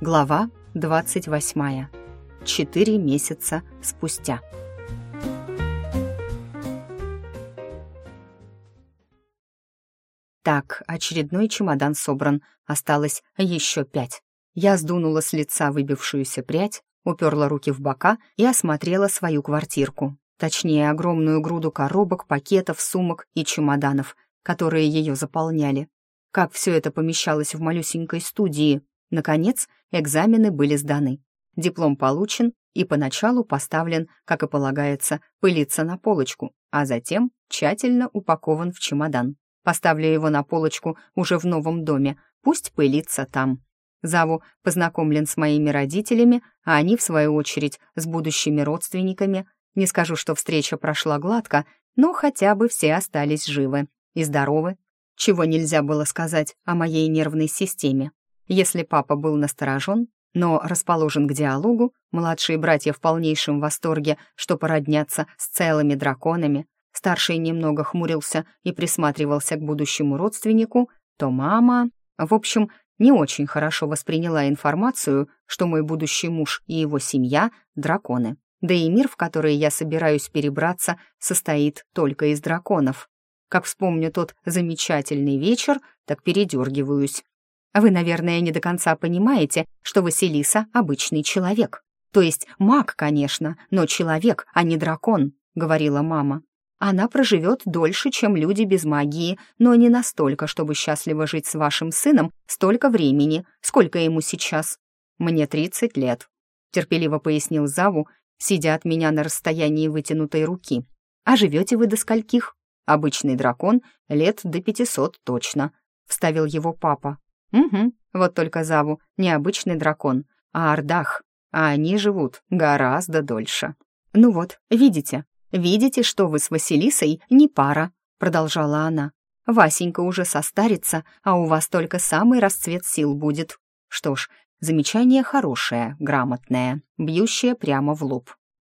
Глава 28. Четыре месяца спустя. Так, очередной чемодан собран, осталось еще пять. Я сдунула с лица выбившуюся прядь, уперла руки в бока и осмотрела свою квартирку. Точнее, огромную груду коробок, пакетов, сумок и чемоданов, которые ее заполняли. Как все это помещалось в малюсенькой студии. Наконец, экзамены были сданы. Диплом получен и поначалу поставлен, как и полагается, пылиться на полочку, а затем тщательно упакован в чемодан. Поставлю его на полочку уже в новом доме, пусть пылится там. Заву познакомлен с моими родителями, а они, в свою очередь, с будущими родственниками. Не скажу, что встреча прошла гладко, но хотя бы все остались живы и здоровы, чего нельзя было сказать о моей нервной системе. Если папа был насторожен, но расположен к диалогу, младшие братья в полнейшем восторге, что породнятся с целыми драконами, старший немного хмурился и присматривался к будущему родственнику, то мама... В общем, не очень хорошо восприняла информацию, что мой будущий муж и его семья — драконы. Да и мир, в который я собираюсь перебраться, состоит только из драконов. Как вспомню тот замечательный вечер, так передергиваюсь. Вы, наверное, не до конца понимаете, что Василиса — обычный человек. То есть маг, конечно, но человек, а не дракон, — говорила мама. Она проживет дольше, чем люди без магии, но не настолько, чтобы счастливо жить с вашим сыном столько времени, сколько ему сейчас. Мне тридцать лет, — терпеливо пояснил Заву, сидя от меня на расстоянии вытянутой руки. А живете вы до скольких? Обычный дракон лет до пятисот точно, — вставил его папа. Угу, вот только Заву не обычный дракон, а Ардах, а они живут гораздо дольше. Ну вот, видите, видите, что вы с Василисой не пара, продолжала она. Васенька уже состарится, а у вас только самый расцвет сил будет. Что ж, замечание хорошее, грамотное, бьющее прямо в лоб.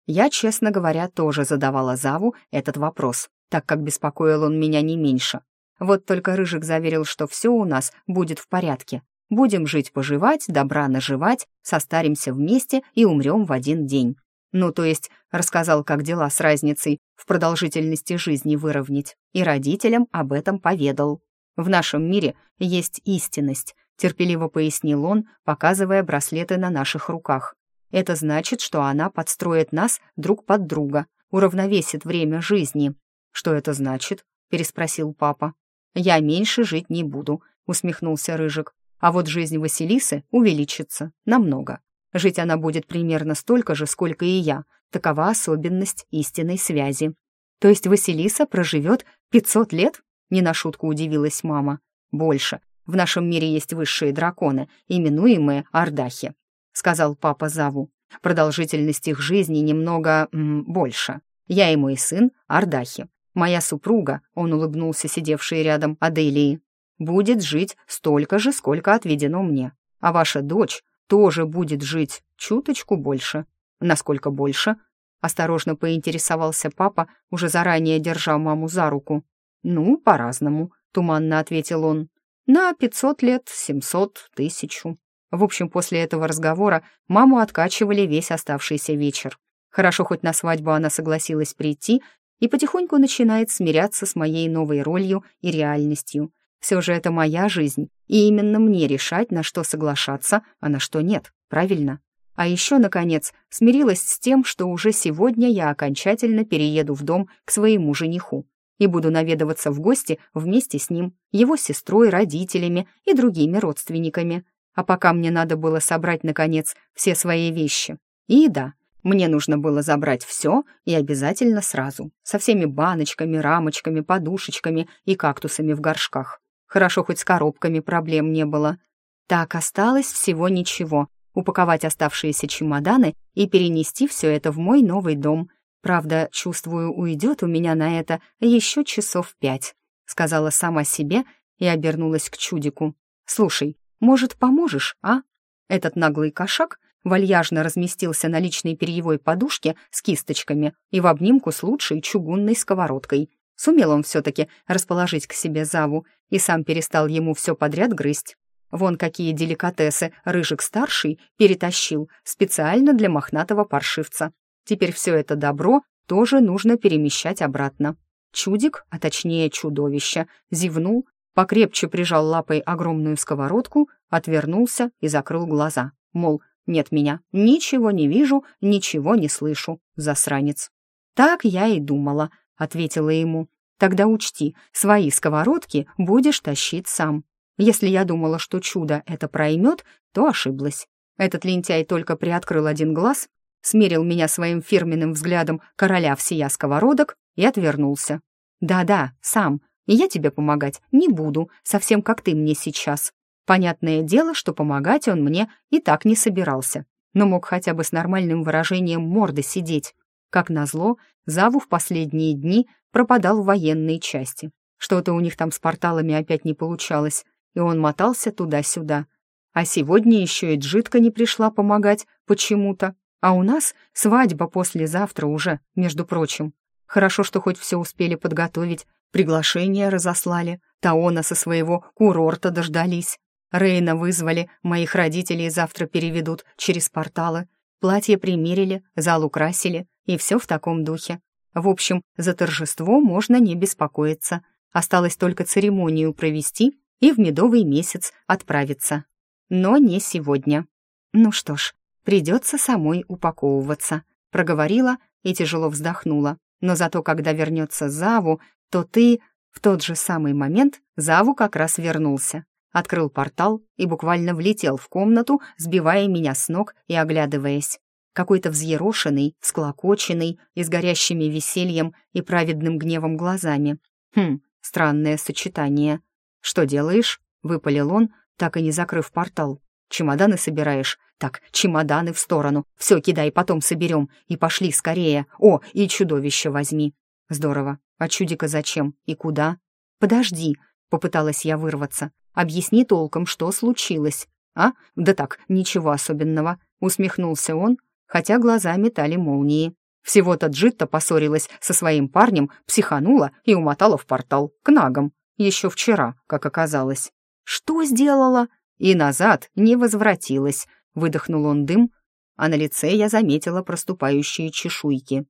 Я, честно говоря, тоже задавала Заву этот вопрос, так как беспокоил он меня не меньше. Вот только Рыжик заверил, что все у нас будет в порядке. Будем жить-поживать, добра наживать, состаримся вместе и умрем в один день. Ну, то есть, рассказал, как дела с разницей в продолжительности жизни выровнять, и родителям об этом поведал. В нашем мире есть истинность, терпеливо пояснил он, показывая браслеты на наших руках. Это значит, что она подстроит нас друг под друга, уравновесит время жизни. «Что это значит?» — переспросил папа. «Я меньше жить не буду», — усмехнулся Рыжик. «А вот жизнь Василисы увеличится намного. Жить она будет примерно столько же, сколько и я. Такова особенность истинной связи». «То есть Василиса проживет пятьсот лет?» — не на шутку удивилась мама. «Больше. В нашем мире есть высшие драконы, именуемые Ардахи», — сказал папа Заву. «Продолжительность их жизни немного м, больше. Я и мой сын — Ардахи. Моя супруга, он улыбнулся сидевшей рядом Аделии, будет жить столько же, сколько отведено мне. А ваша дочь тоже будет жить чуточку больше. Насколько больше? Осторожно поинтересовался папа, уже заранее держа маму за руку. «Ну, по-разному», — туманно ответил он. «На пятьсот лет, семьсот, тысячу». В общем, после этого разговора маму откачивали весь оставшийся вечер. Хорошо, хоть на свадьбу она согласилась прийти и потихоньку начинает смиряться с моей новой ролью и реальностью. Все же это моя жизнь, и именно мне решать, на что соглашаться, а на что нет, правильно? А еще, наконец, смирилась с тем, что уже сегодня я окончательно перееду в дом к своему жениху и буду наведываться в гости вместе с ним, его сестрой, родителями и другими родственниками. А пока мне надо было собрать, наконец, все свои вещи. И да, мне нужно было забрать все и обязательно сразу, со всеми баночками, рамочками, подушечками и кактусами в горшках. Хорошо, хоть с коробками проблем не было. Так осталось всего ничего. Упаковать оставшиеся чемоданы и перенести все это в мой новый дом. Правда, чувствую, уйдет у меня на это еще часов пять, сказала сама себе и обернулась к чудику. «Слушай, может, поможешь, а?» Этот наглый кошак вальяжно разместился на личной перьевой подушке с кисточками и в обнимку с лучшей чугунной сковородкой. Сумел он все-таки расположить к себе Заву и сам перестал ему все подряд грызть. Вон какие деликатесы Рыжик-старший перетащил специально для мохнатого паршивца. Теперь все это добро тоже нужно перемещать обратно. Чудик, а точнее чудовище, зевнул, покрепче прижал лапой огромную сковородку, отвернулся и закрыл глаза. Мол, нет меня, ничего не вижу, ничего не слышу, засранец. «Так я и думала», — ответила ему. «Тогда учти, свои сковородки будешь тащить сам. Если я думала, что чудо это проймет, то ошиблась. Этот лентяй только приоткрыл один глаз, смерил меня своим фирменным взглядом короля всея сковородок и отвернулся. «Да-да, сам, я тебе помогать не буду, совсем как ты мне сейчас». Понятное дело, что помогать он мне и так не собирался, но мог хотя бы с нормальным выражением морды сидеть. Как назло, Заву в последние дни пропадал в военной части. Что-то у них там с порталами опять не получалось, и он мотался туда-сюда. А сегодня еще и Джитка не пришла помогать почему-то. А у нас свадьба послезавтра уже, между прочим. Хорошо, что хоть все успели подготовить, приглашения разослали, Таона со своего курорта дождались. Рейна вызвали, моих родителей завтра переведут через порталы. Платье примерили, зал украсили, и все в таком духе. В общем, за торжество можно не беспокоиться. Осталось только церемонию провести и в медовый месяц отправиться. Но не сегодня. Ну что ж, придется самой упаковываться, проговорила и тяжело вздохнула. Но зато, когда вернется Заву, то ты... В тот же самый момент Заву как раз вернулся. Открыл портал и буквально влетел в комнату, сбивая меня с ног и оглядываясь. Какой-то взъерошенный, склокоченный и с горящими весельем и праведным гневом глазами. Хм, странное сочетание. «Что делаешь?» — выпалил он, так и не закрыв портал. «Чемоданы собираешь? Так, чемоданы в сторону. Все кидай, потом соберем. И пошли скорее. О, и чудовище возьми». «Здорово. А чудика зачем? И куда?» «Подожди», — попыталась я вырваться. «Объясни толком, что случилось». «А? Да так, ничего особенного», — усмехнулся он, хотя глаза метали молнии. Всего-то Джитта поссорилась со своим парнем, психанула и умотала в портал, к нагам. Еще вчера, как оказалось. «Что сделала?» «И назад не возвратилась», — выдохнул он дым, а на лице я заметила проступающие чешуйки.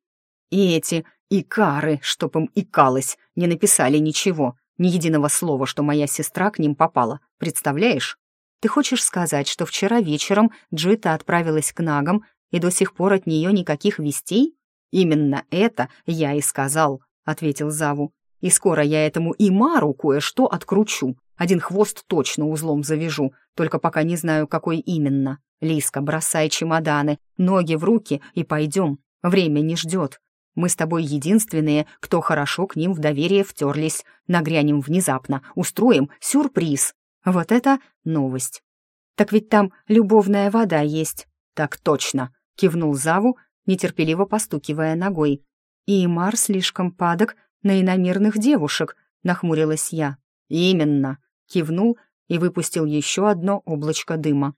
«И эти икары, чтоб им икалось, не написали ничего, ни единого слова, что моя сестра к ним попала. Представляешь? Ты хочешь сказать, что вчера вечером Джита отправилась к нагам, и до сих пор от нее никаких вестей? Именно это я и сказал, ответил Заву. И скоро я этому Имару кое-что откручу. Один хвост точно узлом завяжу, только пока не знаю, какой именно. Лиска, бросай чемоданы, ноги в руки и пойдем. Время не ждет. Мы с тобой единственные, кто хорошо к ним в доверие втерлись. Нагрянем внезапно, устроим сюрприз. Вот это новость. Так ведь там любовная вода есть. Так точно, кивнул Заву, нетерпеливо постукивая ногой. И Мар слишком падок на иномирных девушек», — нахмурилась я. «Именно», — кивнул и выпустил еще одно облачко дыма.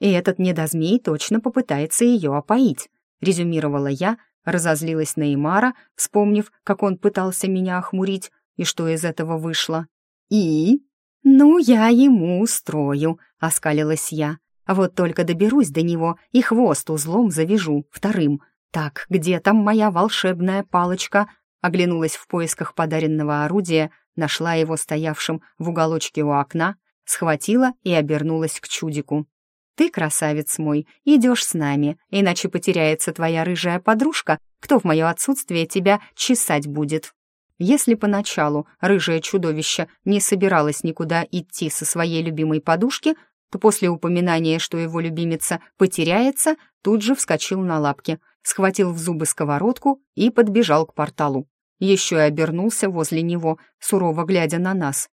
«И этот недозмей точно попытается ее опоить», — резюмировала я, разозлилась на Имара, вспомнив, как он пытался меня охмурить, и что из этого вышло. «И?» «Ну, я ему устрою», — оскалилась я. «Вот только доберусь до него и хвост узлом завяжу, вторым. Так, где там моя волшебная палочка? Оглянулась в поисках подаренного орудия, нашла его стоявшим в уголочке у окна, схватила и обернулась к чудику. «Ты, красавец мой, идешь с нами, иначе потеряется твоя рыжая подружка, кто в мое отсутствие тебя чесать будет». Если поначалу рыжее чудовище не собиралось никуда идти со своей любимой подушки, то после упоминания, что его любимица потеряется, тут же вскочил на лапки, схватил в зубы сковородку и подбежал к порталу еще и обернулся возле него, сурово глядя на нас.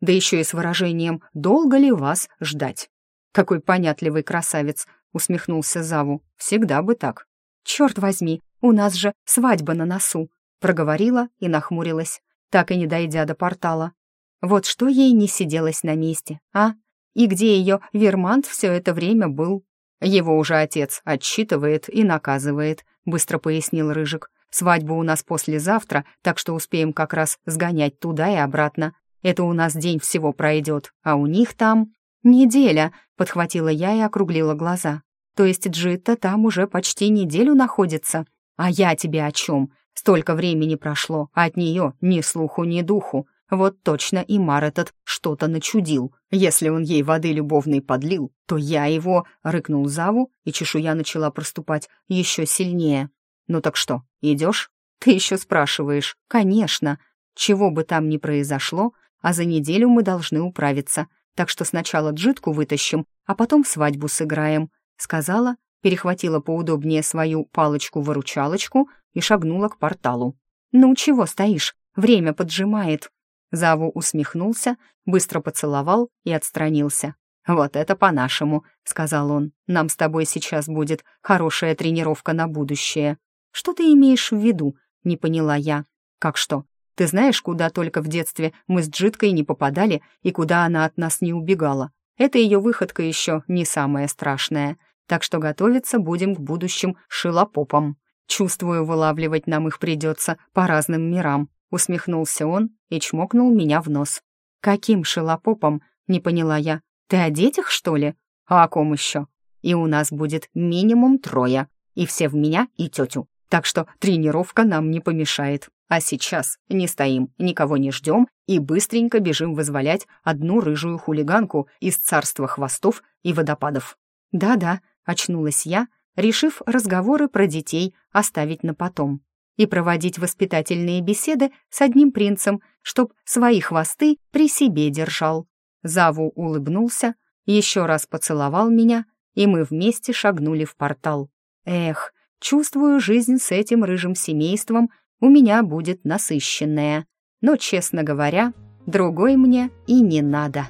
Да еще и с выражением «Долго ли вас ждать?» «Какой понятливый красавец!» — усмехнулся Заву. «Всегда бы так». «Черт возьми, у нас же свадьба на носу!» — проговорила и нахмурилась, так и не дойдя до портала. Вот что ей не сиделось на месте, а? И где ее Вермант все это время был? Его уже отец отчитывает и наказывает, быстро пояснил Рыжик. Свадьба у нас послезавтра, так что успеем как раз сгонять туда и обратно. Это у нас день всего пройдет, а у них там...» «Неделя», — подхватила я и округлила глаза. «То есть Джитта там уже почти неделю находится? А я тебе о чем? Столько времени прошло, а от нее ни слуху, ни духу. Вот точно и Мар этот что-то начудил. Если он ей воды любовной подлил, то я его...» — рыкнул Заву, и чешуя начала проступать еще сильнее. «Ну так что, идешь?» «Ты еще спрашиваешь?» «Конечно. Чего бы там ни произошло, а за неделю мы должны управиться, так что сначала джитку вытащим, а потом свадьбу сыграем», — сказала, перехватила поудобнее свою палочку-выручалочку и шагнула к порталу. «Ну, чего стоишь? Время поджимает». Заву усмехнулся, быстро поцеловал и отстранился. «Вот это по-нашему», — сказал он. «Нам с тобой сейчас будет хорошая тренировка на будущее». «Что ты имеешь в виду?» — не поняла я. «Как что? Ты знаешь, куда только в детстве мы с Джиткой не попадали и куда она от нас не убегала? Это ее выходка еще не самая страшная, так что готовиться будем к будущим шилопопам. Чувствую, вылавливать нам их придется по разным мирам», — усмехнулся он и чмокнул меня в нос. «Каким шилопопом?» — не поняла я. «Ты о детях, что ли?» «А о ком еще?» «И у нас будет минимум трое, и все в меня и тетю. Так что тренировка нам не помешает. А сейчас не стоим, никого не ждем и быстренько бежим вызволять одну рыжую хулиганку из царства хвостов и водопадов. Да-да, очнулась я, решив разговоры про детей оставить на потом и проводить воспитательные беседы с одним принцем, чтоб свои хвосты при себе держал. Заву улыбнулся, еще раз поцеловал меня, и мы вместе шагнули в портал. Эх, чувствую, жизнь с этим рыжим семейством у меня будет насыщенная. Но, честно говоря, другой мне и не надо.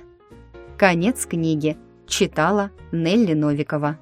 Конец книги. Читала Нелли Новикова.